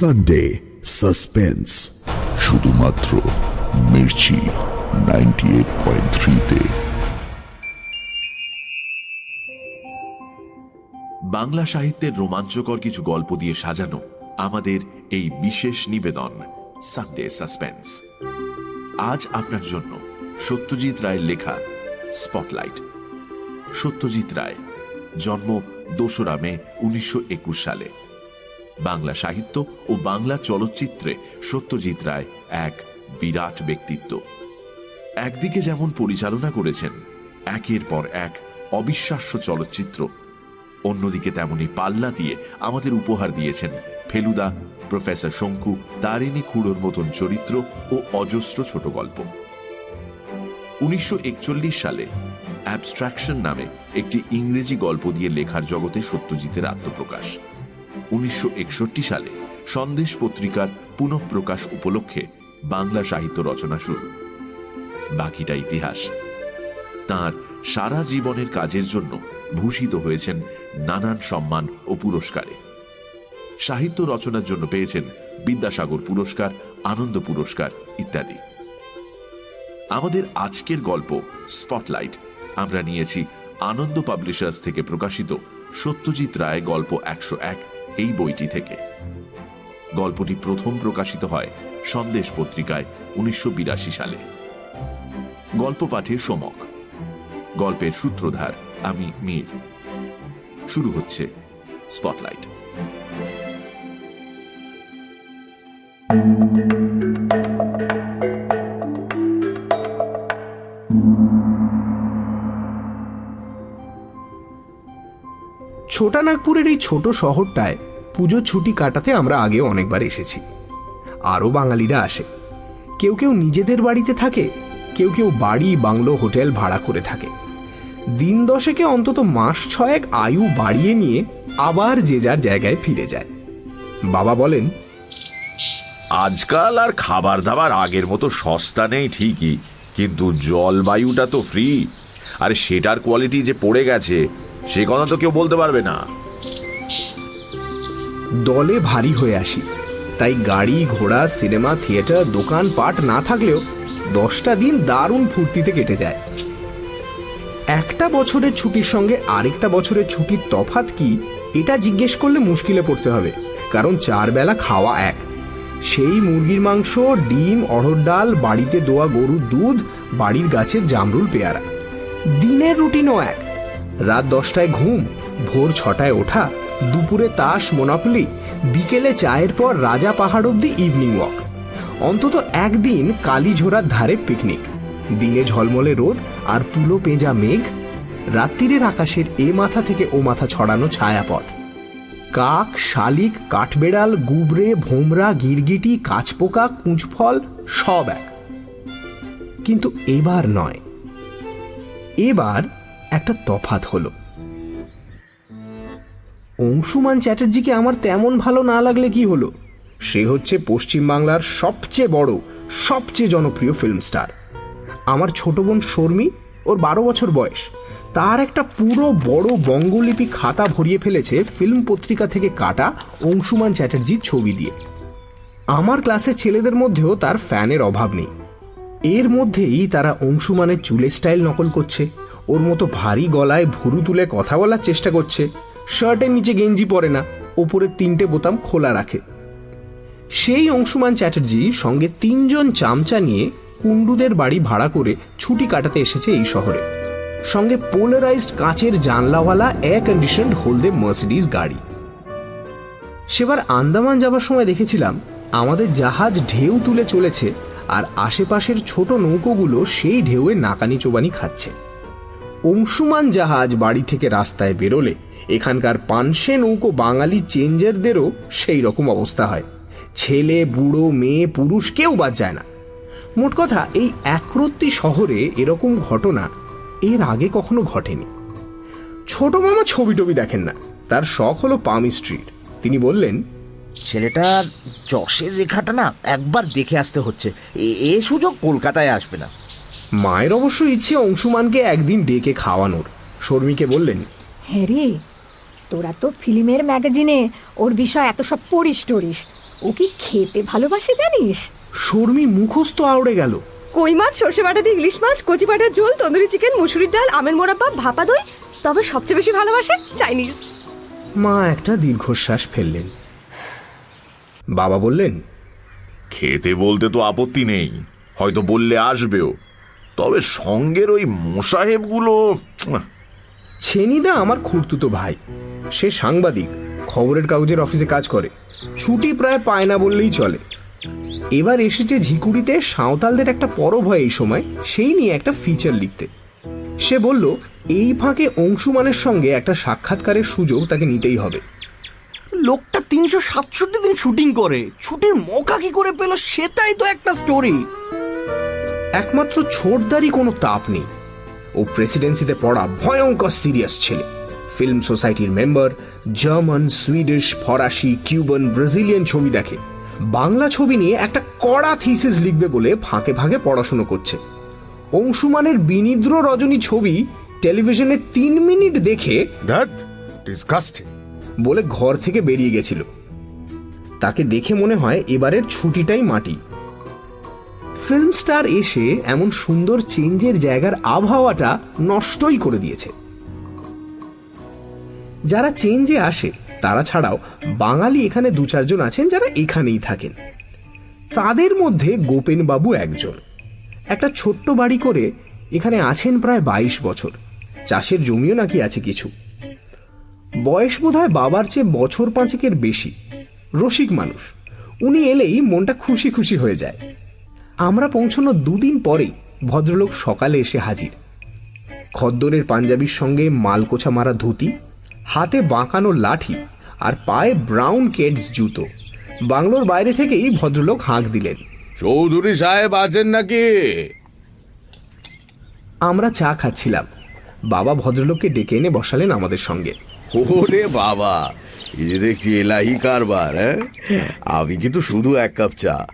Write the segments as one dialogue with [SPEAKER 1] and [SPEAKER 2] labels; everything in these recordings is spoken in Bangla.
[SPEAKER 1] সানডে সাসপেন্স শুধুমাত্র মির্চি নাইনটি এইট পয়েন্ট থ্রিতে
[SPEAKER 2] বাংলা সাহিত্যের রোমাঞ্চকর কিছু গল্প দিয়ে সাজানো আমাদের এই বিশেষ নিবেদন সানডে সাসপেন্স আজ আপনার জন্য সত্যজিৎ রায়ের লেখা স্পটলাইট সত্যজিৎ রায় জন্ম দোসরা মে উনিশশো একুশ সালে। বাংলা সাহিত্য ও বাংলা চলচ্চিত্রে সত্যজিৎ রায় এক বিরাট ব্যক্তিত্ব। একদিকে যেমন পরিচালনা করেছেন, একের পর এক অবিশ্বাস্য চলচ্চিত্র, অন্যদিকে তেমনি পাল্লা দিয়ে আমাদের উপহার দিয়েছেন ফেলুদা, প্রফেসর শঙ্কু, তারিণী খুঁড়োর মতন চরিত্র ও অজস্র ছোট গল্প। উনিশশো একচল্লিশ সালে অ্যাবস্ট্রাকশন নামে একটি ইংরেজি গল্প দিয়ে লেখার জগতে সত্যজিতের আত্মপ্রকাশ। উনিশশো সালে সন্দেশ পত্রিকার পুনঃপ্রকাশ উপলক্ষে বাংলা সাহিত্য রচনা শুরু। বাকিটা ইতিহাস। তার সারা জীবনের কাজের জন্য ভূষিত হয়েছেন নানান সম্মান ও পুরস্কারে। সাহিত্য রচনার জন্য পেয়েছেন বিদ্যাসাগর পুরস্কার, আনন্দ পুরস্কার ইত্যাদি। আমাদের আজকের গল্প স্পটলাইট আমরা নিয়েছি আনন্দ পাবলিশার্স থেকে প্রকাশিত সত্যজিৎ রায় গল্প একশো এক এই বইটি থেকে। গল্পটি প্রথম প্রকাশিত হয় সন্দেশ পত্রিকায় উনিশশো বিরাশি সালে। গল্প পাঠে সমক। গল্পের সূত্রধার আমি মীর। শুরু হচ্ছে স্পটলাইট।
[SPEAKER 3] ছোটানাগপুরের এই ছোট শহরটায় পুজোর ছুটি কাটাতে আমরা আগে অনেকবার এসেছি। আরও বাঙালিরা আসে। কেউ কেউ নিজেদের বাড়িতে থাকে, কেউ কেউ বাড়ি, বাংলো, হোটেল ভাড়া করে থাকে। দিন দশেকে অন্তত মাস ছয়েক আয়ু বাড়িয়ে নিয়ে আবার যে যার জায়গায় ফিরে যায়। বাবা বলেন,
[SPEAKER 4] আজকাল আর খাবার দাবার আগের মতো সস্তা নেই ঠিকই, কিন্তু জলবায়ুটা তো ফ্রি আর সেটার কোয়ালিটি যে পড়ে গেছে সে কথা তো কেউ বলতে পারবে না।
[SPEAKER 3] দলে ভারী হয়ে আসি। তাই গাড়ি, ঘোড়া, সিনেমা, থিয়েটার, দোকান, পাট না থাকলেও দশটা দিন দারুণ ফুর্তিতে কেটে যায়। একটা বছরের ছুটির সঙ্গে আরেকটা বছরের ছুটির তফাত কি, এটা জিজ্ঞেস করলে মুশকিলে পড়তে হবে, কারণ চার বেলা খাওয়া এক। সেই মুরগির মাংস, ডিম, অড়হর ডাল, বাড়িতে দোয়া গরুর দুধ, বাড়ির গাছের জামরুল পেয়ারা। দিনের রুটিনও এক। রাত দশটায় ঘুম, ভোর ছটায় ওঠা, দুপুরে তাস, মোনাপলি, বিকেলে চায়ের পর রাজা পাহাড় অব্দি ইভিনিং ওয়াক অন্তত একদিন কালীঝোড়ার ধারে পিকনিক দিনে ঝলমলে রোদ আর তুলো পেঁজা মেঘ। রাত্রিরের আকাশের এ মাথা থেকে ও মাথা ছড়ানো ছায়াপথ। কাক, শালিক, কাঠবেড়াল, গুবরে, ভোমরা, গিরগিটি, কাঁচপোকা, কুঁচফল সব এক। কিন্তু এবার নয়। এবার একটা তফাত হলো। অংশুমান চ্যাটার্জিকে আমার তেমন ভালো না লাগলে কি হলো? সে হচ্ছে পশ্চিমবাংলার সবচেয়ে বড়, সবচেয়ে জনপ্রিয় ফিল্ম স্টার আমার ছোট বোন শর্মী, ওর বারো বছর বয়স। তার একটা পুরো বড় বঙ্গলিপি খাতা ভরিয়ে ফেলেছে ফিল্ম পত্রিকা থেকে কাটা অংশুমান চ্যাটার্জির ছবি দিয়ে। আমার ক্লাসের ছেলেদের মধ্যেও তার ফ্যানের অভাব নেই। এর মধ্যেই তারা অংশুমানের চুলের স্টাইল নকল করছে। ওর মতো ভারী গলায় ভুরু তুলে কথা বলার চেষ্টা করছে। শার্টের নিচে গেঞ্জি পরে না ওপরের তিনটে বোতাম খোলা রাখে। সেই অংশুমান চ্যাটার্জি সঙ্গে তিনজন চামচা নিয়ে কুন্ডুদের বাড়ি ভাড়া করে ছুটি কাটাতে এসেছে এই শহরে। সঙ্গে পোলারাইজড কাঁচের জানলাওয়ালা এয়ার কন্ডিশন হোলদে মার্সিডিজ গাড়ি। সেবার আন্দামান যাবার সময় দেখেছিলাম, আমাদের জাহাজ ঢেউ তুলে চলেছে আর আশেপাশের ছোট নৌকোগুলো সেই ঢেউয়ে নাকানি চোবানি খাচ্ছে। অংশুমান জাহাজ বাড়ি থেকে রাস্তায় বেরোলে, এখানকার পানসে নৌকো বাঙালি চেঞ্জারদেরও সেই রকম অবস্থা হয়। ছেলে, বুড়ো, মেয়ে, পুরুষ কেউ বাদ যায় না। মোট কথা, এই একরত্তি শহরে এরকম ঘটনা এর আগে কখনো ঘটেনি। ছোট মামা ছবি টবি দেখেন না, তার শখ হলো পামি স্ট্রিট। তিনি বললেন
[SPEAKER 5] ছেলেটার যশের রেখাটা না একবার দেখে আসতে হচ্ছে, এ- এ সুযোগ কলকাতায় আসবে না।
[SPEAKER 3] মায়ের অবশ্য ইচ্ছে অংশুমানকে একদিন ডেকে খাওয়ানোর। শর্মীকে বললেন
[SPEAKER 6] হ্যাঁ রে তোরা তো ফিল্মের ম্যাগাজিনে ওর বিষয় এত সব পড়িস টরিস। ও কি খেতে ভালোবাসে জানিস?
[SPEAKER 3] শর্মী মুখস্থ আউড়ে গেল।
[SPEAKER 7] কই মাছ সর্ষে বাটা দিয়ে ইলিশ মাছ কচি বাটার ঝোল তন্দুরি চিকেন মুসুরির ডাল আমের মোরাব্বা ভাপা দই তবে সবচেয়ে বেশি ভালোবাসে চাইনিজ।
[SPEAKER 3] মা একটা দীর্ঘশ্বাস ফেললেন। বাবা বললেন
[SPEAKER 4] খেতে বলতে তো আপত্তি নেই হয়তো বললে আসবেও। তবে সঙ্গের ওই মোসাহেবগুলো
[SPEAKER 3] ছেনিদা আমার খুঁড়তুতো ভাই। সে সাংবাদিক খবরের কাগজের অফিসে কাজ করে। ছুটি প্রায় পায় না বললেই চলে। এবার এসেছে ঝিকুড়িতে সাঁওতালদের একটা পরব হয় এই সময় সেই নিয়ে একটা ফিচার লিখতে। সে বলল এই ফাঁকে অংশুমানের সঙ্গে একটা সাক্ষাৎকারের সুযোগ তাকে নিতেই হবে।
[SPEAKER 8] লোকটা তিনশো সাতষট্টি দিন শুটিং করে। ছুটির মৌকা কি করে পেল সেটাই তো একটা স্টোরি
[SPEAKER 3] একমাত্র ছোটদারই কোনো তাপ নেই। ও প্রেসিডেন্সিতে পড়া ভয়ঙ্কর সিরিয়াস ছেলে। ফিল্ম সোসাইটির মেম্বার জার্মান সুইডিশ ফরাসি কিউবান ব্রাজিলিয়ান ছবি দেখে। বাংলা ছবি নিয়ে একটা কড়া থিসিস লিখবে বলে ফাঁকে ফাঁকে পড়াশুনো করছে। অংশুমানের বিনিদ্র রজনী ছবি টেলিভিশনে তিন মিনিট দেখে বলে ঘর থেকে বেরিয়ে গেছিল। তাকে দেখে মনে হয় এবারের ছুটিটাই মাটি। ফিল্ম স্টার এসে এমন সুন্দর চেঞ্জের জায়গার আবহাওয়াটা নষ্টই করে দিয়েছে। যারা চেঞ্জে আসে, তারা ছাড়াও বাঙালি এখানে দু চারজন আছেন যারা এখানেই থাকেন। তাদের মধ্যে গোপেন বাবু একজন। একটা ছোট্ট বাড়ি করে এখানে আছেন প্রায় বাইশ বছর। চাষের জমিও নাকি আছে কিছু। বয়স বোধহয় বাবার চেয়ে বছর পাঁচেকের বেশি। রসিক মানুষ। উনি এলেই মনটা খুশি খুশি হয়ে যায়। আমরা পৌঁছানোর দুদিন পরেই ভদ্রলোক সকালে এসে হাজির। খদ্দরের পাঞ্জাবির সঙ্গে মালকোছা মারা ধুতি হাতে বাঁকানো লাঠি আর পায়ে ব্রাউন কেডস জুতো। বাংলোর বাইরে থেকেই ভদ্রলোক হাঁক দিলেন।
[SPEAKER 9] চৌধুরী সাহেব আছেন নাকি?
[SPEAKER 3] আমরা চা খাচ্ছিলাম। বাবা ভদ্রলোককে ডেকে এনে বসালেন আমাদের সঙ্গে।
[SPEAKER 9] ওরে বাবা এই যে দেখছি এলাহি কারবার হ্যাঁ? আমি কিন্তু শুধু এক কাপ চা।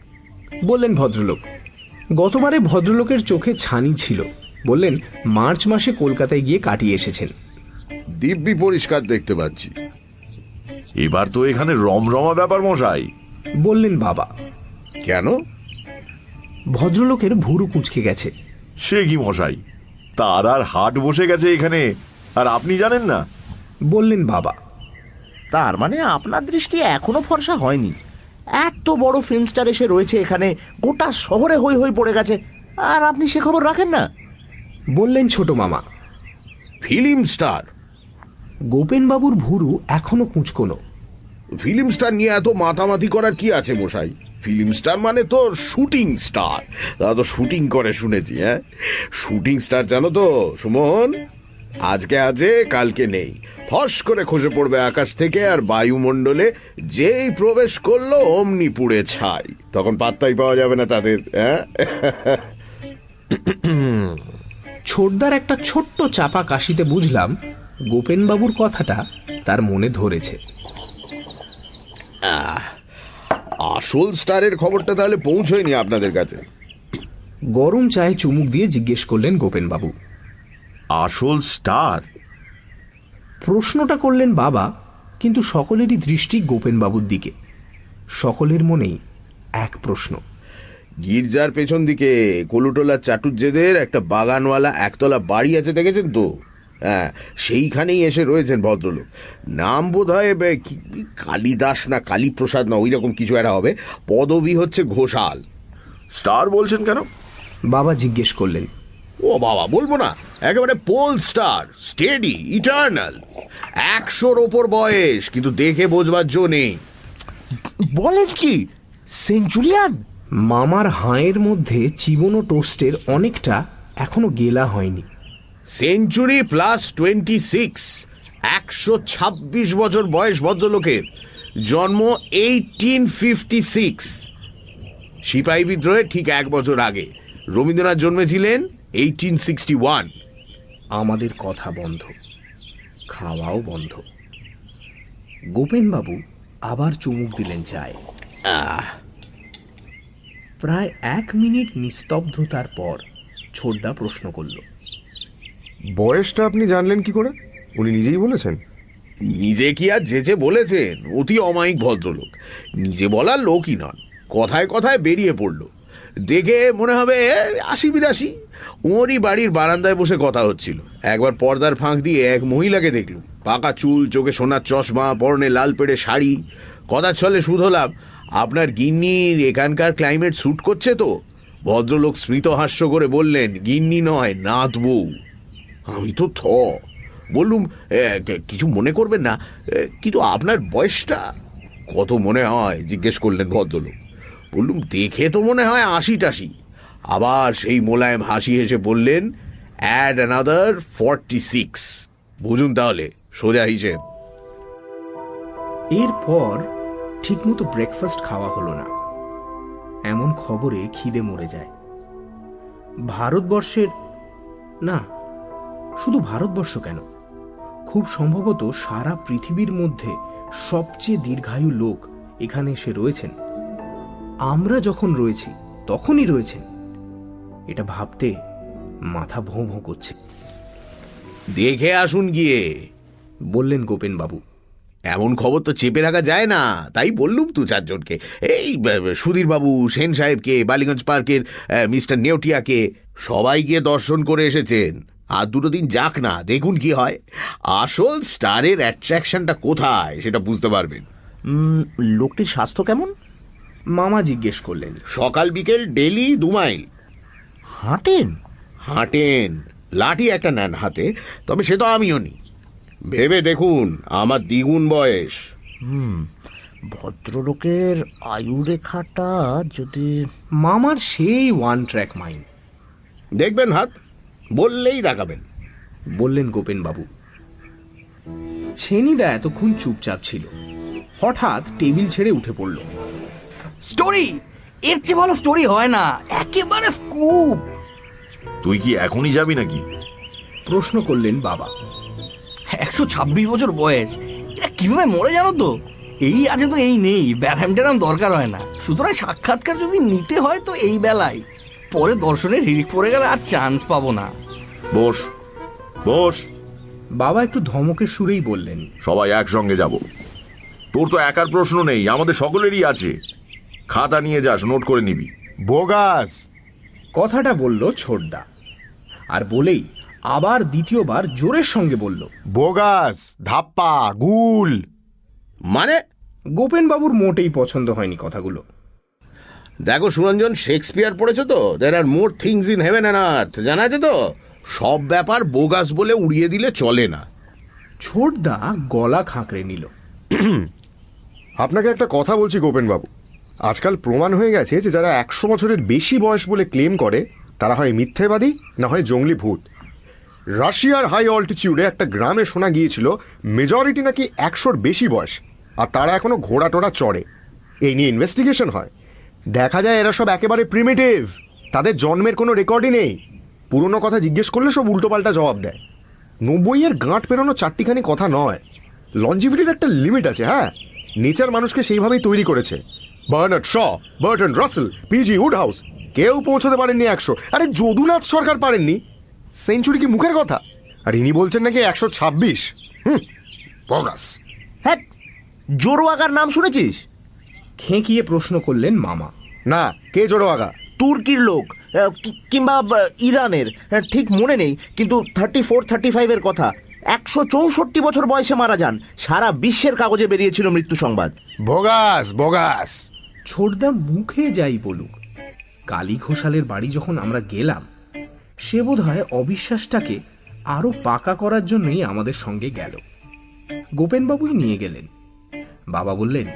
[SPEAKER 3] বললেন ভদ্রলোক গতবারে ভদ্রলোকের চোখে ছানি ছিল। বললেন মার্চ মাসে কলকাতায় গিয়ে কাটিয়ে এসেছেন।
[SPEAKER 9] দিব্যি পরিষ্কার দেখতে পাচ্ছি।
[SPEAKER 4] এবার তো এখানে রমরমা ব্যাপার মশাই।
[SPEAKER 3] বললেন বাবা।
[SPEAKER 9] কেন?
[SPEAKER 3] ভদ্রলোকের ভুরু কুঁচকে গেছে।
[SPEAKER 4] সে কি মশাই? তার আর হাট বসে গেছে এখানে আর আপনি জানেন না?
[SPEAKER 3] বললেন বাবা।
[SPEAKER 5] তার মানে আপনার দৃষ্টি এখনও ফর্সা হয়নি। এত বড় ফিল্ম স্টার এসে রয়েছে এখানে। গোটা শহরে হই হই পড়ে গেছে। আর আপনি সে খবর রাখেন না?
[SPEAKER 3] বললেন ছোট মামা।
[SPEAKER 9] Film star.
[SPEAKER 3] গোপেন বাবুর ভুরু এখনও কুঁচকোনো।
[SPEAKER 9] ফিল্ম স্টার নিয়ে এত মাতামাতি করার কি আছে মশাই? ফিল্ম স্টার মানে তো শুটিং স্টার। তারা তো শুটিং করে শুনেছি হ্যাঁ? শুটিং স্টার জানো তো সুমন? আজকে আছে কালকে নেই। ফস করে খসে পড়বে আকাশ থেকে আর বায়ুমণ্ডলে যেই প্রবেশ করল অমনি পুড়ে ছাই। তখন পাত্তাই পাওয়া যাবে না তাদের হ্যাঁ?
[SPEAKER 3] ছোটদার একটা ছোট্ট চাপা কাশিতে বুঝলাম গোপেন বাবুর কথাটা তার মনে ধরেছে।
[SPEAKER 9] আসল স্টারের খবরটা তাহলে পৌঁছয়নি আপনাদের কাছে।
[SPEAKER 3] গরম চায়ে চুমুক দিয়ে জিজ্ঞেস করলেন গোপেন বাবু
[SPEAKER 4] আসল স্টার।
[SPEAKER 3] প্রশ্নটা করলেন বাবা কিন্তু সকলেরই দৃষ্টি গোপেন বাবুর দিকে। সকলের মনেই এক প্রশ্ন।
[SPEAKER 9] গির্জার পেছন দিকে কলুটোলা চাটুর্যেদের একটা বাগানওয়ালা একতলা বাড়ি আছে দেখেছেন তো? হ্যাঁ সেইখানেই এসে রয়েছেন ভদ্রলোক। নাম বোধ হয় বে- কালিদাস না কালীপ্রসাদ না ওই রকম কিছু একটা হবে। পদবি হচ্ছে ঘোষাল।
[SPEAKER 4] স্টার বলছেন কেন?
[SPEAKER 3] বাবা জিজ্ঞেস করলেন।
[SPEAKER 9] ও বাবা বলব না। একেবারে পোল স্টার স্টেডি ইটার্নাল একশোর ওপর বয়স কিন্তু দেখে বোঝবার জো নেই।
[SPEAKER 5] বলেন কি সেঞ্চুরিয়ান
[SPEAKER 3] মামার হাঁয়ের মধ্যে চিবনো টোস্টের অনেকটা এখনও গেলা হয়নি।
[SPEAKER 9] সেঞ্চুরি প্লাস টোয়েন্টি সিক্স একশো ছাব্বিশ বছর বয়স ভদ্রলোকের। জন্ম এইটিন ফিফটি সিক্স সিপাহী বিদ্রোহে ঠিক এক বছর আগে। রবীন্দ্রনাথ জন্মেছিলেন এইটিন সিক্সটি ওয়ান
[SPEAKER 3] আমাদের কথা বন্ধ খাওয়াও বন্ধ। গোপেনবাবু আবার চুমুক দিলেন চায়। প্রায় এক মিনিট নিস্তব্ধতার পর ছোটদা প্রশ্ন করল
[SPEAKER 10] বয়সটা আপনি জানলেন কি করে? উনি নিজেই বলেছেন।
[SPEAKER 9] নিজে কি আর যে যে বলেছেন অতি অমায়িক ভদ্রলোক। নিজে বলার লোকই নন কথায় কথায় বেরিয়ে পড়ল। দেখে মনে হবে আশি বিরাশি ওরই বাড়ির বারান্দায় বসে কথা হচ্ছিল। একবার পর্দার ফাঁক দিয়ে এক মহিলাকে দেখলুম। পাকা চুল, চোখে সোনার চশমা, পরনে লাল পেড়ে শাড়ি। কথার ছলে শুধলাম আপনার গিন্নির এখানকার ক্লাইমেট স্যুট করছে তো? ভদ্রলোক স্মিত হাস্য করে বললেন, গিন্নি নয় নাথ বউ। আমি তো থ। বললুম কিছু মনে করবেন না কিন্তু আপনার বয়সটা? কত মনে হয়? জিজ্ঞেস করলেন ভদ্রলোক। বললুম, দেখে তো মনে হয় আশি টাশি আবার সেই মোলায়েম হাসি হেসে বললেন অ্যাড অ্যানাদার ফর্টি সিক্স বুঝুন তাহলে, সোজা হিসেব।
[SPEAKER 3] এরপর ঠিকমতো ব্রেকফাস্ট খাওয়া হলো না। এমন খবরে খিদে মরে যায়। ভারতবর্ষের, না, শুধু ভারতবর্ষ কেন? খুব সম্ভবত সারা পৃথিবীর মধ্যে সবচেয়ে দীর্ঘায়ু লোক এখানে এসে রয়েছেন। আমরা যখন রয়েছি, তখনই রয়েছেন। এটা ভাবতে মাথা ভোঁ ভোঁ করছে।
[SPEAKER 9] দেখে আসুন গিয়ে।
[SPEAKER 3] বললেন গোপেন বাবু।
[SPEAKER 9] এমন খবর তো চেপে রাখা যায় না তাই বললুম দু চারজনকে। এই সুধীর বাবু সেন সাহেবকে বালিগঞ্জ পার্কের মিস্টার নেওটিয়াকে সবাই গিয়ে দর্শন করে এসেছেন। আর দুটো দিন যাক না দেখুন কি হয়। আসল স্টারের অ্যাট্রাকশনটা কোথায় সেটা বুঝতে পারবেন।
[SPEAKER 5] লোকটির স্বাস্থ্য কেমন?
[SPEAKER 3] মামা জিজ্ঞেস করলেন।
[SPEAKER 9] সকাল বিকেল ডেলি দু মাইল।
[SPEAKER 5] হাঁটেন?
[SPEAKER 9] হাঁটেন। লাঠি একটা নেন হাতে তবে সে তো আমিও নি। ভেবে দেখুন আমার দ্বিগুণ বয়স।
[SPEAKER 5] হুম ভদ্রলোকের আয়ু রেখাটা যদি
[SPEAKER 3] মামার সেই ওয়ান ট্র্যাক মাইন্ড
[SPEAKER 9] দেখবেন হাত বললেই দেখাবেন।
[SPEAKER 3] বললেন গোপেন বাবু। ছেনিদা এতক্ষণ চুপচাপ ছিল। হঠাৎ টেবিল ছেড়ে উঠে পড়ল।
[SPEAKER 8] স্টোরি! এর চেয়ে ভালো স্টোরি হয় না। একেবারে স্কুপ
[SPEAKER 4] তুই কি এখনই যাবি নাকি?
[SPEAKER 3] প্রশ্ন করলেন বাবা।
[SPEAKER 8] একশো ছাব্বিশ বছর বয়স। এটা কীভাবে মরে জানো তো? এই আছে তো এই নেই ব্যারাম ট্যারাম দরকার হয় না। সুতরাং সাক্ষাৎকার যদি নিতে হয় তো এই বেলায়। পরে দর্শনের হিড়িক পড়ে গেলে আর চান্স পাবো না।
[SPEAKER 4] বস বস।
[SPEAKER 3] বাবা একটু ধমকের সুরেই বললেন
[SPEAKER 4] সবাই একসঙ্গে যাব। তোর তো একার প্রশ্ন নেই আমাদের সকলেরই আছে। খাতা নিয়ে যাস নোট করে নিবি।
[SPEAKER 10] বোগাস।
[SPEAKER 3] কথাটা বলল ছোটদা। আর বলেই আবার দ্বিতীয়বার জোরের সঙ্গে বলল
[SPEAKER 10] বোগাস ধাপ্পা গুল।
[SPEAKER 9] মানে?
[SPEAKER 3] গোপেন বাবুর মোটেই পছন্দ হয়নি কথাগুলো।
[SPEAKER 9] দেখো সুরঞ্জন শেক্সপিয়ার পড়েছো তো? There are more things in heaven and earth জানা আছে তো? সব ব্যাপার বোগাস বলে উড়িয়ে দিলে চলে না।
[SPEAKER 3] ছোটদা গলা খাঁকড়ে নিল।
[SPEAKER 10] আপনাকে একটা কথা বলছি গোপেনবাবু। আজকাল প্রমাণ হয়ে গেছে যে যারা একশো বছরের বেশি বয়স বলে ক্লেম করে তারা হয় মিথ্যেবাদী না হয় জঙ্গলি ভূত। রাশিয়ার হাই অল্টিটিউডে একটা গ্রামে শোনা গিয়েছিল মেজরিটি নাকি একশোর বেশি বয়স, আর তারা এখনও ঘোড়া টোড়া চড়ে। এই নিয়ে ইনভেস্টিগেশন হয়। দেখা যায় এরা সব একেবারে প্রিমিটিভ তাদের জন্মের কোনো রেকর্ডই নেই। পুরনো কথা জিজ্ঞেস করলে সব উল্টোপাল্টা জবাব দেয়। নব্বইয়ের গাঁট পেরোনো চারটিখানি কথা নয়। লঞ্জিভিটির একটা লিমিট আছে হ্যাঁ? নেচার মানুষকে সেইভাবেই তৈরি করেছে। Bernard Shaw, Bertrand Russell PG Wodehouse কেউ পৌঁছতে পারেননি একশো। আরে যদুনাথ সরকার পারেননি? সেঞ্চুরি কি মুখের কথা? আর ইনি বলছেন নাকি একশো ছাব্বিশ। হুম বগাস।
[SPEAKER 5] হ্যাঁ জোরোয়াগার নাম শুনেছিস?
[SPEAKER 3] খেঁকিয়ে প্রশ্ন করলেন মামা।
[SPEAKER 10] না কে জোড়ো আগা
[SPEAKER 5] তুর্কির লোক কিংবা ইরানের। আহ, ঠিক মনে নেই কিন্তু থার্টি ফোর থার্টি ফাইভের কথা। একশো চৌষট্টি বছর বয়সে মারা যান। সারা বিশ্বের কাগজে বেরিয়েছিল মৃত্যু সংবাদ।
[SPEAKER 10] বগাস বগাস।
[SPEAKER 3] ছোটদা মুখে যাই বলুক। কালী ঘোষালের বাড়ি যখন আমরা গেলাম সে বোধ হয় অবিশ্বাসটাকে আরও পাকা করার জন্যই আমাদের সঙ্গে গেল। গোপেনবাবুই নিয়ে গেলেন। বাবা বললেন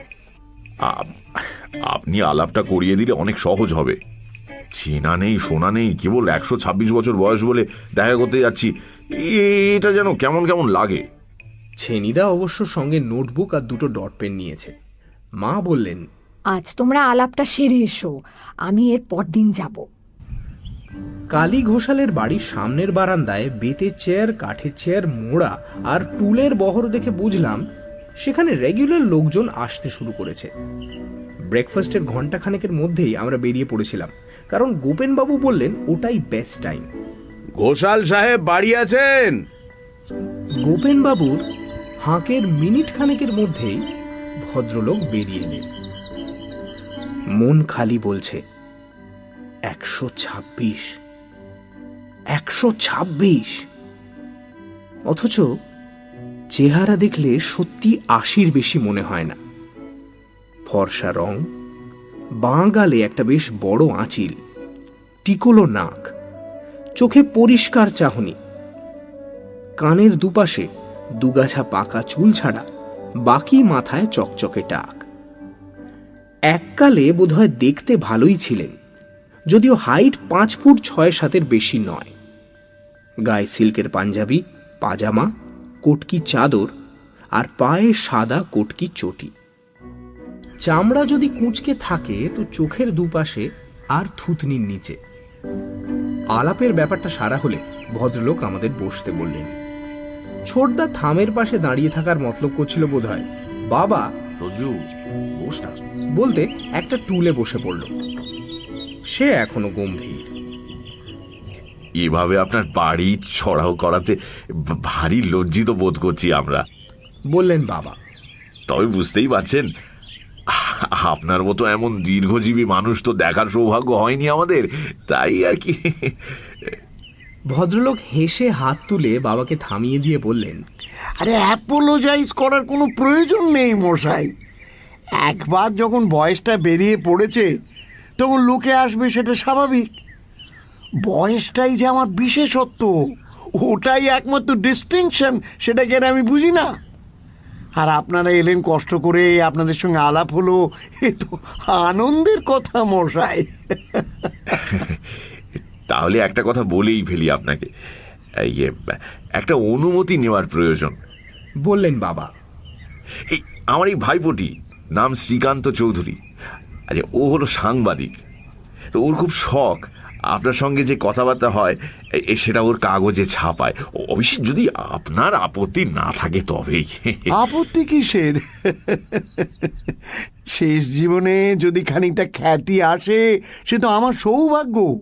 [SPEAKER 4] আপ- আপনি আলাপটা করিয়ে দিলে অনেক সহজ হবে। চেনা নেই শোনা নেই কেবল একশো ছাব্বিশ বছর বয়স বলে দেখা করতে যাচ্ছি। এটা যেন কেমন কেমন লাগে।
[SPEAKER 3] ছেনিদা অবশ্য সঙ্গে নোটবুক আর দুটো ডট পেন নিয়েছে। মা বললেন
[SPEAKER 6] আজ তোমরা আলাপটা সেরে এসো। আমি এর পরদিন যাব।
[SPEAKER 3] কালী ঘোষালের বাড়ির সামনের বারান্দায় বেতের চেয়ার কাঠের চেয়ার মোড়া আর টুলের বহর দেখে বুঝলাম সেখানে রেগুলার লোকজন আসতে শুরু করেছে। ব্রেকফাস্টের ঘন্টাখানেকের মধ্যেই আমরা বেরিয়ে পড়েছিলাম কারণ গোপেনবাবু বললেন ওটাই বেস্ট টাইম
[SPEAKER 9] ঘোষাল সাহেব বাড়ি আছেন?
[SPEAKER 3] গোপেনবাবুর হাঁকের মিনিট খানেকের মধ্যেই ভদ্রলোক বেরিয়ে এলেন। মন খালি বলছে, একশো ছাব্বিশ একশো ছাব্বিশ। অথচ চেহারা দেখলে সত্যি আশির বেশি মনে হয় না। ফর্সা রং, বাঁ গালে একটা বেশ বড় আঁচিল, টিকলো নাক, চোখে পরিষ্কার চাহনি। কানের দুপাশে দুগাছা পাকা চুল ছাড়া বাকি মাথায় চকচকে টাক। এককালে বোধহয় দেখতে ভালোই ছিলেন, যদিও হাইট পাঁচ ফুট ছয় সাতের বেশি নয়। গায়ে সিল্কের পাঞ্জাবি, পাজামা, কোটকি চাদর আর পায়ে সাদা কোটকি চটি। চামড়া যদি কুঁচকে থাকে, তো চোখের দুপাশে আর থুতনির নিচে। আলাপের ব্যাপারটা সারা হলে ভদ্রলোক আমাদের বসতে বললেন, ছোটদা থামের পাশে দাঁড়িয়ে থাকার মতলব করছিল বোধহয়। বাবা
[SPEAKER 4] রঞ্জু বস না
[SPEAKER 3] বলতে একটা টুলে বসে পড়ল। সে এখনও গম্ভীর।
[SPEAKER 4] এভাবে আপনার বাড়ি ছড়াও করাতে ভারী লজ্জিত বোধ করছি আমরা।
[SPEAKER 3] বললেন বাবা।
[SPEAKER 4] তবে বুঝতেই পারছেন আপনার মতো এমন দীর্ঘজীবী মানুষ তো দেখার সৌভাগ্য হয়নি আমাদের তাই আর কি।
[SPEAKER 3] ভদ্রলোক হেসে হাত তুলে বাবাকে থামিয়ে দিয়ে বললেন
[SPEAKER 11] আরে অ্যাপোলোজাইজ করার কোনো প্রয়োজন নেই মশাই। একবার যখন বয়সটা বেরিয়ে পড়েছে তখন লোকে আসবে সেটা স্বাভাবিক। বয়সটাই যে আমার বিশেষত্ব ওটাই একমাত্র ডিস্টিংশন সেটা কেন আমি বুঝি না? আর আপনারা এলেন কষ্ট করে আপনাদের সঙ্গে আলাপ হলো এ তো আনন্দের কথা মশাই।
[SPEAKER 4] তাহলে একটা কথা বলেই ফেলি আপনাকে। এই একটা অনুমতি নেওয়ার প্রয়োজন।
[SPEAKER 3] বললেন বাবা।
[SPEAKER 4] এই আমার এই ভাইপোটি নাম শ্রীকান্ত চৌধুরী। আচ্ছা ও হলো সাংবাদিক। তো ওর খুব শখ। আপনার সঙ্গে যে কথাবার্তা হয় সেটা ওর কাগজে ছাপায়। অবশ্যই যদি আপনার আপত্তি না থাকে তবেই।
[SPEAKER 11] আপত্তি কিসের? শেষ জীবনে যদি খানিকটা খ্যাতি আসে, সে তো আমার সৌভাগ্য।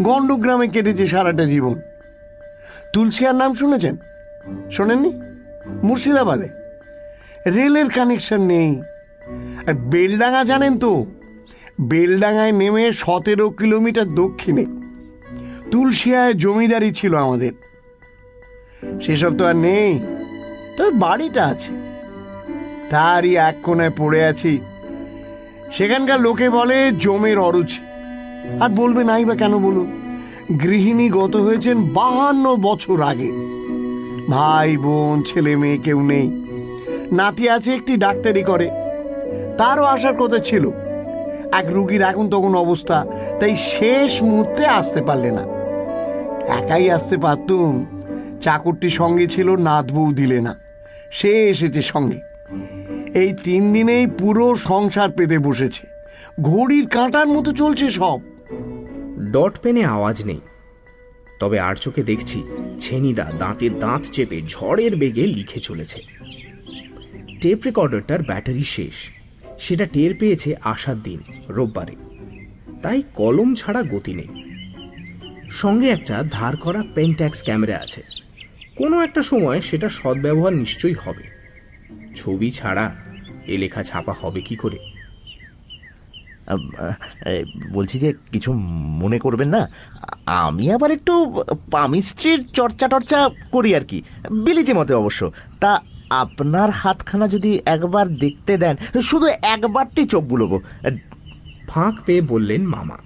[SPEAKER 11] গণ্ডগ্রামে কেটেছে সারাটা জীবন। তুলসিয়ার নাম শুনেছেন? শোনেননি? মুর্শিদাবাদে। রেলের কানেকশন নেই। আর বেলডাঙ্গা জানেন তো? বেলডাঙ্গায় নেমে সতেরো কিলোমিটার দক্ষিণে তুলসিয়ায় জমিদারি ছিল আমাদের। সেসব তো আর নেই, তবে বাড়িটা আছে। তারই এক কোনায় পড়ে আছি। সেখানকার লোকে বলে জমের অরুচি। আর বলবে নাই বা কেন বলুন? গৃহিণী গত হয়েছেন বাহান্ন বছর আগে। ভাই, বোন, ছেলে, মেয়ে কেউ নেই। নাতি আছে, একটি ডাক্তারি করে। তারও আসার কথা ছিল। এক রুগীর এখন তখন অবস্থা, তাই শেষ মুহূর্তে আসতে পারলে না। একাই আসতে পারতুম, চাকরটি সঙ্গে ছিল নাথ বউ দিলে না। সে এসেছে সঙ্গে। এই তিন দিনেই পুরো সংসার পেতে বসেছে। ঘড়ির কাঁটার মতো চলছে সব।
[SPEAKER 3] ডট পেনে আওয়াজ নেই। তবে আর চোখে দেখছি ছেনিদা দাঁতে দাঁত চেপে ঝড়ের বেগে লিখে চলেছে। টেপ রেকর্ডারটার ব্যাটারি শেষ। সেটা টের পেয়েছে আসার দিন, রোববারে। তাই কলম ছাড়া গতি নেই। সঙ্গে একটা ধার করা পেনট্যাক্স ক্যামেরা আছে। কোনো একটা সময় সেটা সদ্ব্যবহার নিশ্চয়ই হবে। ছবি ছাড়া এ লেখা ছাপা হবে কি করে?
[SPEAKER 5] বলছি যে কিছু মনে করবেন না। আমি আবার একটু পামিস্ট্রির চর্চা টর্চা করি আর কি। বিলিতি মতে অবশ্য। তা আপনার হাতখানা যদি একবার দেখতে দেন শুধু একবারটি চোখ বুলবো।
[SPEAKER 3] ফাঁক পেয়ে বললেন মামা।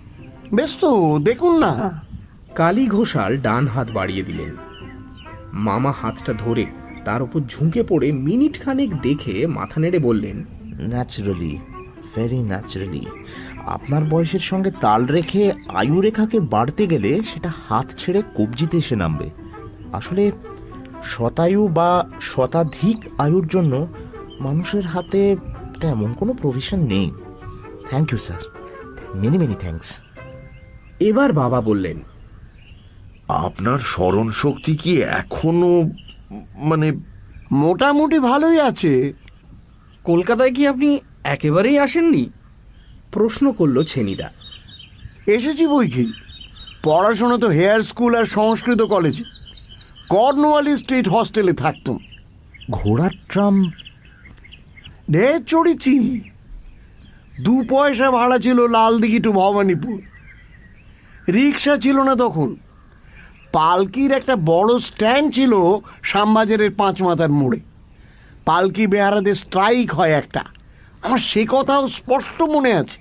[SPEAKER 11] বেশ তো দেখুন না।
[SPEAKER 3] কালী ঘোষাল ডান হাত বাড়িয়ে দিলেন। মামা হাতটা ধরে তার উপর ঝুঁকে পড়ে মিনিট খানেক দেখে মাথা নেড়ে বললেন
[SPEAKER 5] ন্যাচারালি ভেরি ন্যাচারালি আপনার বয়সের সঙ্গে তাল রেখে আয়ু রেখাকে বাড়তে গেলে সেটা হাত ছেড়ে কবজিতে এসে নামবে। আসলে শতায়ু বা শতাধিক আয়ুর জন্য মানুষের হাতে তেমন কোনো প্রভিশন নেই। Thank you sir many many thanks
[SPEAKER 3] এবার বাবা বললেন
[SPEAKER 4] আপনার স্মরণ শক্তি কি এখনও মানে
[SPEAKER 11] মোটামুটি ভালোই আছে।
[SPEAKER 8] কলকাতায় কি আপনি একেবারেই আসেননি?
[SPEAKER 3] প্রশ্ন করল ছেনিদা।
[SPEAKER 11] এসেছি বই কি? পড়াশোনা তো হেয়ার স্কুল আর সংস্কৃত কলেজে। কর্নওয়ালি স্ট্রিট হস্টেলে থাকতুম।
[SPEAKER 5] ঘোড়ার ট্রাম।
[SPEAKER 11] ঢের চড়েছি দু পয়সা ভাড়া ছিল লালদিঘি টু ভবানীপুর। রিক্সা ছিল না তখন। পালকির একটা বড় স্ট্যান্ড ছিল শ্যামবাজারের পাঁচ মাথার মোড়ে। পালকি বেহারাদের স্ট্রাইক হয় একটা। আমার সে কথাও স্পষ্ট মনে আছে।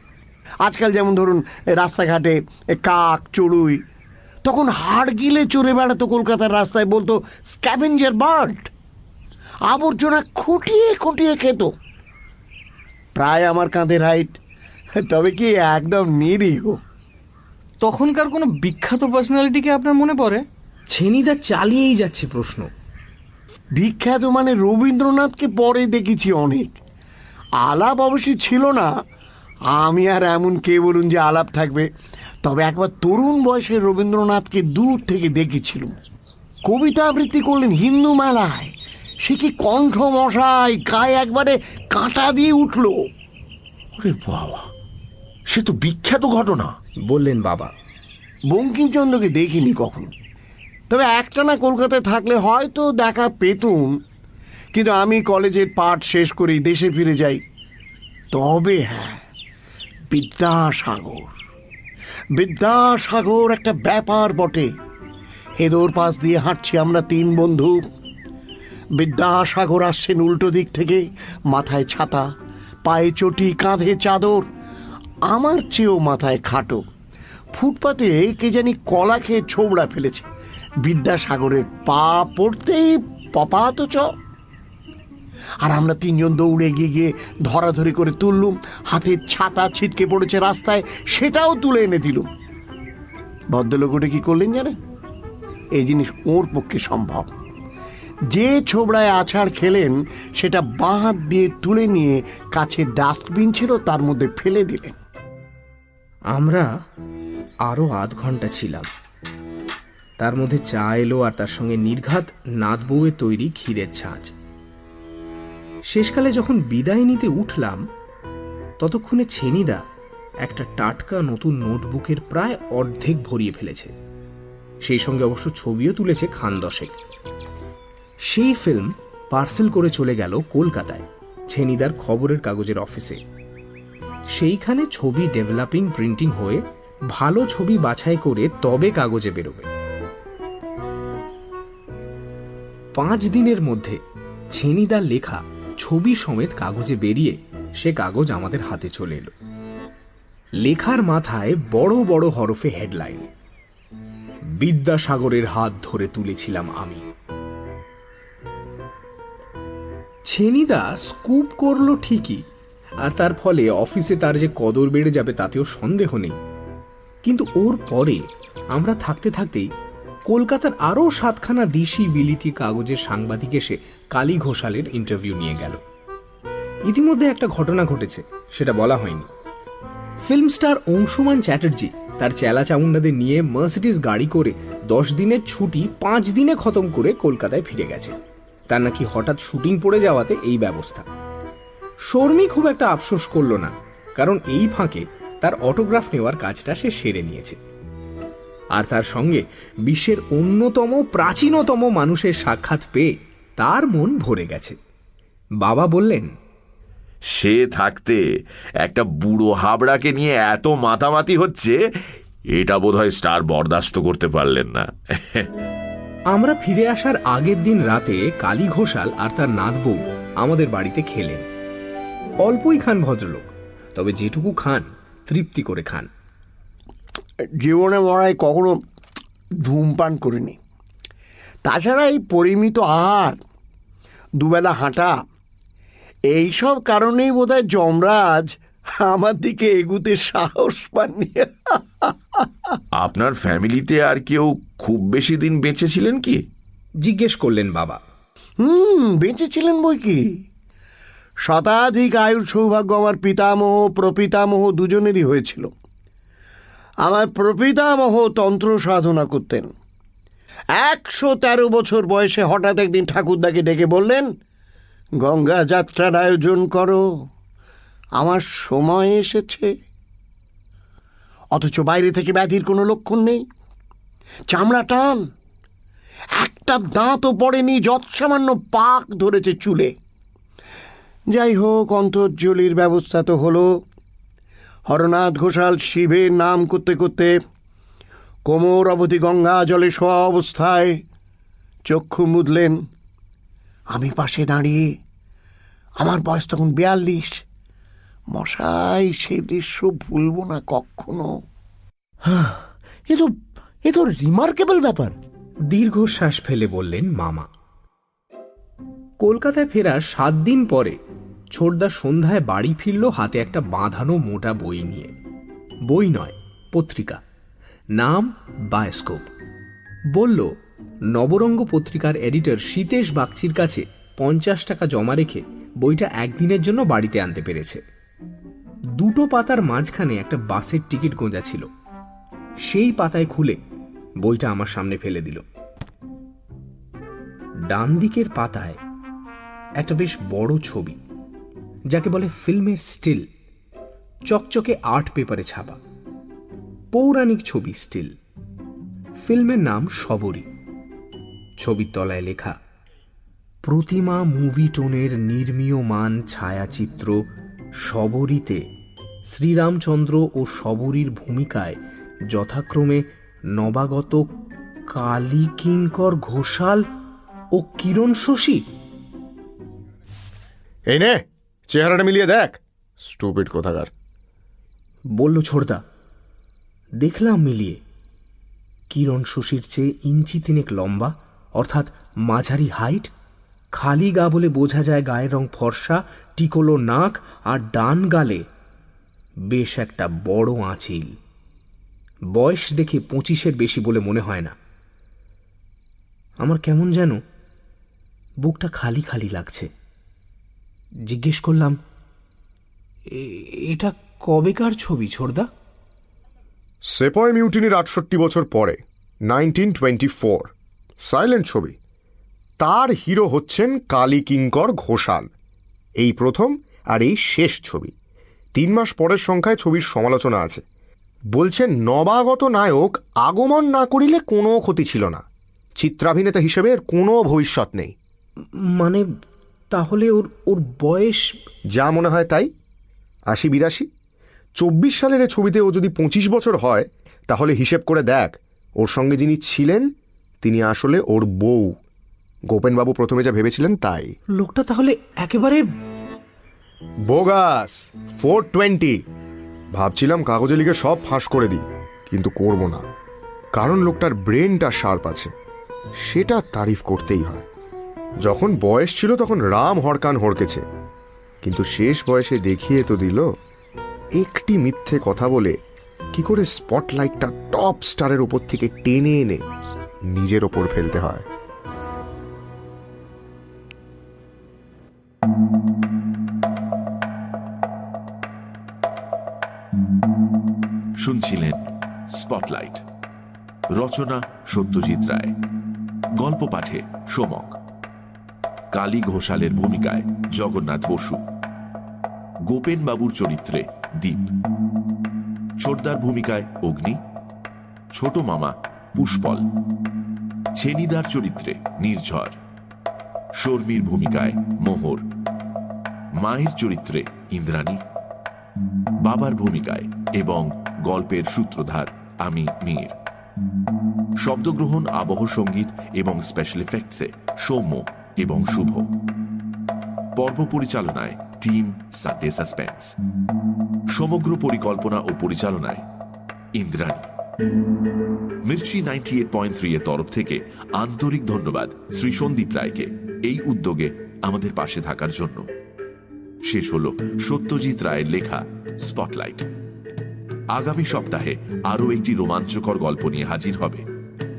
[SPEAKER 11] আজকাল যেমন ধরুন, রাস্তাঘাটে কাক, চড়ুই তখন হাড় গিলে চড়ে বেড়াতো কলকাতার রাস্তায় বলতো স্ক্যাভেঞ্জার বার্ড। আবর্জনা খুঁটিয়ে খুঁটিয়ে খেত। প্রায় আমার কাঁধের হাইট তবে কি একদম নিরীহ।
[SPEAKER 8] তখনকার কোনো বিখ্যাত পার্সোনালিটিকে আপনার মনে পড়ে?
[SPEAKER 3] ছেনিদা চালিয়েই যাচ্ছে প্রশ্ন।
[SPEAKER 11] বিখ্যাত মানে রবীন্দ্রনাথকে পরে দেখেছি অনেক। আলাপ অবশ্যই ছিল না। আমি আর এমন কে বলুন যে আলাপ থাকবে। তবে একবার তরুণ বয়সে রবীন্দ্রনাথকে দূর থেকে দেখেছিলাম। কবিতা আবৃত্তি করলেন হিন্দু মেলায়। সে কি কণ্ঠ মশাই গায়ে একবারে কাঁটা দিয়ে উঠল।
[SPEAKER 4] ওরে বাবা সে তো বিখ্যাত ঘটনা।
[SPEAKER 3] বললেন বাবা।
[SPEAKER 11] বঙ্কিমচন্দ্রকে দেখিনি কখনো। তবে একটা না কলকাতায় থাকলে হয়তো দেখা পেতুম। কিন্তু আমি কলেজের পাঠ শেষ করেই দেশে ফিরে যাই। তবে হ্যাঁ বিদ্যাসাগর। বিদ্যাসাগর একটা ব্যাপার বটে। হেদোর পাশ দিয়ে হাঁটছি আমরা তিন বন্ধু। বিদ্যাসাগর আসছেন উল্টো দিক থেকে, মাথায় ছাতা, পায়ে চটি, কাঁধে চাদর, আমার চেয়েও মাথায় খাটো। ফুটপাতে কে জানি কলা খেয়ে ছোবড়া ফেলেছে। বিদ্যাসাগরের পা পড়তেই পপাত চ আর আমরা তিনজন দৌড়ে এগিয়ে গিয়ে ধরাধরি করে তুললুম। হাতের ছাতা ছিটকে পড়েছে রাস্তায়, সেটাও তুলে এনে দিলুম। ভদ্রলোক ওটা কি করলেন জানেন? এই জিনিস ওর পক্ষে সম্ভব। যে ছোবড়ায় আছাড় খেলেন, সেটা বাঁ হাত দিয়ে তুলে নিয়ে কাছে ডাস্টবিন ছিল, তার মধ্যে ফেলে দিলেন।
[SPEAKER 3] আমরা আরও আধ ঘণ্টা ছিলাম। তার মধ্যে চা এলো আর তার সঙ্গে নির্ঘাত নাত তৈরি ক্ষীরের ছাঁচ। শেষকালে যখন বিদায় নিতে উঠলাম, ততক্ষণে ছেনিদা একটা টাটকা নতুন নোটবুকের প্রায় অর্ধেক ভরিয়ে ফেলেছে। সেই সঙ্গে অবশ্য ছবিও তুলেছে খান দশেক। সেই ফিল্ম পার্সেল করে চলে গেল কলকাতায়, ছেনিদার খবরের কাগজের অফিসে। সেইখানে ছবি ডেভেলপিং, প্রিন্টিং হয়ে ভালো ছবি বাছাই করে তবে কাগজে বেরোবে। পাঁচ দিনের মধ্যে ছেনিদার লেখা ছবি সমেত কাগজে বেরিয়ে সে কাগজ আমাদের হাতে চলে এলো। লেখার মাথায় বড় বড় হরফে হেডলাইন বিদ্যাসাগরের হাত ধরে তুলেছিলাম আমি। ছেনিদা স্কুপ করল ঠিকই, আর তার ফলে অফিসে তার যে কদর বেড়ে যাবে তাতেও সন্দেহ নেই। কিন্তু ওর পরে আমরা থাকতে থাকতেই কলকাতার আরও সাতখানা দিশি বিলিতি কাগজের সাংবাদিক এসে কালী ঘোষালের ইন্টারভিউ নিয়ে গেল। ইতিমধ্যে একটা ঘটনা ঘটেছে, সেটা বলা হয়নি। ফিল্ম স্টার অংশুমান চ্যাটার্জি তার চেলা চামুন্ডাদের নিয়ে মার্সিডিস গাড়ি করে দশ দিনের ছুটি পাঁচ দিনে খতম করে কলকাতায় ফিরে গেছে। তার নাকি হঠাৎ শুটিং পড়ে যাওয়াতে এই ব্যবস্থা। শর্মী খুব একটা আফসোস করল না, কারণ এই ফাঁকে তার অটোগ্রাফ নেওয়ার কাজটা সে সেরে নিয়েছে। আর তার সঙ্গে বিশ্বের অন্যতম প্রাচীনতম মানুষের সাক্ষাৎ পেয়ে তার মন ভরে গেছে। বাবা বললেন
[SPEAKER 4] সে থাকতে একটা বুড়ো হাবড়াকে নিয়ে এত মাতামাতি হচ্ছে এটা বোধহয় স্টার বরদাস্ত করতে পারলেন না।
[SPEAKER 3] আমরা ফিরে আসার আগের দিন রাতে কালী ঘোষাল আর তার নাত বউ আমাদের বাড়িতে খেলেন। অল্পই খান ভদ্রলোক তবে যেটুকু খান তৃপ্তি করে খান।
[SPEAKER 11] জীবনে মরাই কখনো ধূমপান করিনি। তাছাড়া এই পরিমিত আহার দুবেলা হাঁটা। এইসব কারণেই বোধহয় যমরাজ আমার দিকে এগুতে সাহস পাননি।
[SPEAKER 4] আপনার ফ্যামিলিতে আর কেউ খুব বেশি দিন বেঁচে ছিলেন কি?
[SPEAKER 3] জিজ্ঞেস করলেন বাবা।
[SPEAKER 11] হুম বেঁচে ছিলেন বই কি? শতাধিক আয়ুর সৌভাগ্য আমার পিতামহ প্রপিতামহ দুজনেরই হয়েছিল। আমার প্রপিতামহ তন্ত্র সাধনা করতেন। একশো তেরো বছর বয়সে হঠাৎ একদিন ঠাকুরদাকে ডেকে বললেন, গঙ্গা যাত্রার আয়োজন করো, আমার সময় এসেছে। অথচ বাইরে থেকে ব্যাধির কোনো লক্ষণ নেই। চামড়া টান এক একটা দাঁতও পড়েনি, যৎসামান্য পাক ধরেছে চুলে। যাই হোক অন্তর্জলির ব্যবস্থা তো হলো। হরনাথ ঘোষাল শিবের নাম করতে করতে কোমর অবধি গঙ্গা জলে শোয়া অবস্থায় চক্ষু মুদলেন। আমি পাশে দাঁড়িয়ে আমার বয়স তখন বিয়াল্লিশ। মশাই সেই দৃশ্য ভুলবো না কখনো।
[SPEAKER 5] এ তো এ তো রিমার্কেবল ব্যাপার।
[SPEAKER 3] দীর্ঘশ্বাস ফেলে বললেন মামা। কলকাতায় ফেরার সাত দিন পরে ছোটদা সন্ধ্যায় বাড়ি ফিরল হাতে একটা বাঁধানো মোটা বই নিয়ে। বই নয় পত্রিকা। নাম বায়োস্কোপ। বলল, নবরঙ্গ পত্রিকার এডিটর সীতেশ বাগচির কাছে পঞ্চাশ টাকা জমা রেখে বইটা একদিনের জন্য বাড়িতে আনতে পেরেছে। দুটো পাতার মাঝখানে একটা বাসের টিকিট গোঁজা ছিল। সেই পাতায় খুলে বইটা আমার সামনে ফেলে দিল। ডান দিকের পাতায় একটা বেশ বড় ছবি, যাকে বলে ফিল্মের স্টিল, চকচকে আর্ট পেপারে ছাপা। পৌরাণিক ছবি স্টিল ফিল্মের নাম সবরী ছবির তলায় লেখা প্রতিমা মুভি টোনের নির্মীয়মান ছায়াচিত্র সবরীতে শ্রীরামচন্দ্র ও সবরীর ভূমিকায় যথাক্রমে নবাগত কালিকিঙ্কর ঘোষাল ও কিরণ শশী।
[SPEAKER 10] এই নে চেহারাটা মিলিয়ে দেখ। স্টুপিড কোথাকার।
[SPEAKER 3] বলল ছোড়দা দেখলাম মিলিয়ে। কিরণ শশীর চেয়ে ইঞ্চি তিনেক লম্বা, অর্থাৎ মাঝারি হাইট, খালি গা বলে বোঝা যায় গায়ের রং ফর্সা, টিকলো নাক আর ডান গালে বেশ একটা বড় আঁচিল। বয়স দেখে পঁচিশের বেশি বলে মনে হয় না। আমার কেমন যেন বুকটা খালি খালি লাগছে। জিজ্ঞেস করলাম, "এ- এটা কবেকার ছবি ছোড়দা
[SPEAKER 10] সেপয় মিউটিনির আটষট্টি বছর পরে নাইনটিন টোয়েন্টি ফোর সাইলেন্ট ছবি। তার হিরো হচ্ছেন কালী কিঙ্কর ঘোষাল। এই প্রথম আর এই শেষ ছবি। তিন মাস পরের সংখ্যায় ছবির সমালোচনা আছে। বলছেন নবাগত নায়ক আগমন না করিলে কোনো ক্ষতি ছিল না। চিত্রাভিনেতা হিসেবে এর কোনো ভবিষ্যৎ নেই।
[SPEAKER 3] মানে তাহলে ওর ওর বয়স?
[SPEAKER 10] যা মনে হয় তাই। আশি বিরাশি। চব্বিশ সালের এ ছবিতে ও যদি পঁচিশ বছর হয় তাহলে হিসেব করে দেখ ওর সঙ্গে যিনি ছিলেন তিনি আসলে ওর বউ। গোপেনবাবু প্রথমে যা ভেবেছিলেন তাই।
[SPEAKER 3] লোকটা তাহলে একেবারে
[SPEAKER 10] বোগাস ফোর টোয়েন্টি। ভাবছিলাম কাগজে লিখে সব ফাঁস করে দিই কিন্তু করব না। কারণ লোকটার ব্রেনটা শার্প আছে সেটা তারিফ করতেই হয়। যখন বয়স ছিল তখন রাম হরকান হরকেছে কিন্তু শেষ বয়সে দেখিয়ে তো দিল একটি মিথ্যে কথা বলে কি করে স্পটলাইটটা টপ স্টারের ওপর থেকে টেনে এনে নিজের ওপর ফেলতে হয়।
[SPEAKER 2] শুনছিলেন স্পটলাইট। রচনা সত্যজিৎ রায়। গল্প পাঠে সোমক। কালী ঘোষালের ভূমিকায় জগন্নাথ বসু। গোপেন বাবুর চরিত্রে দীপ। ছোটদার ভূমিকায় অগ্নি, ছোট মামা পুষ্পল। ছেনিদার চরিত্রে নির্ঝর। শর্মীর ভূমিকায় মোহর। মায়ের চরিত্রে ইন্দ্রাণী। বাবার ভূমিকায় এবং গল্পের সূত্রধার আমি মীর। শব্দগ্রহণ, আবহ সংগীত এবং স্পেশাল এফেক্টসে সৌম্য এবং শুভ। পর্ব পরিচালনায় টিম সানডে সাসপেন্স সমগ্র পরিকল্পনা ও পরিচালনায় Indrani. Mirchi ninety eight point three এর তরফ থেকে আন্তরিক ধন্যবাদ শ্রী সন্দীপ রায়কে এই উদ্যোগে আমাদের পাশে থাকার জন্য। শেষ হল সত্যজিৎ রায়ের লেখা স্পটলাইট আগামী সপ্তাহে আরও একটি রোমাঞ্চকর গল্প নিয়ে হাজির হবে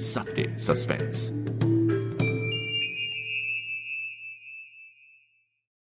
[SPEAKER 2] সানডে সাসপেন্স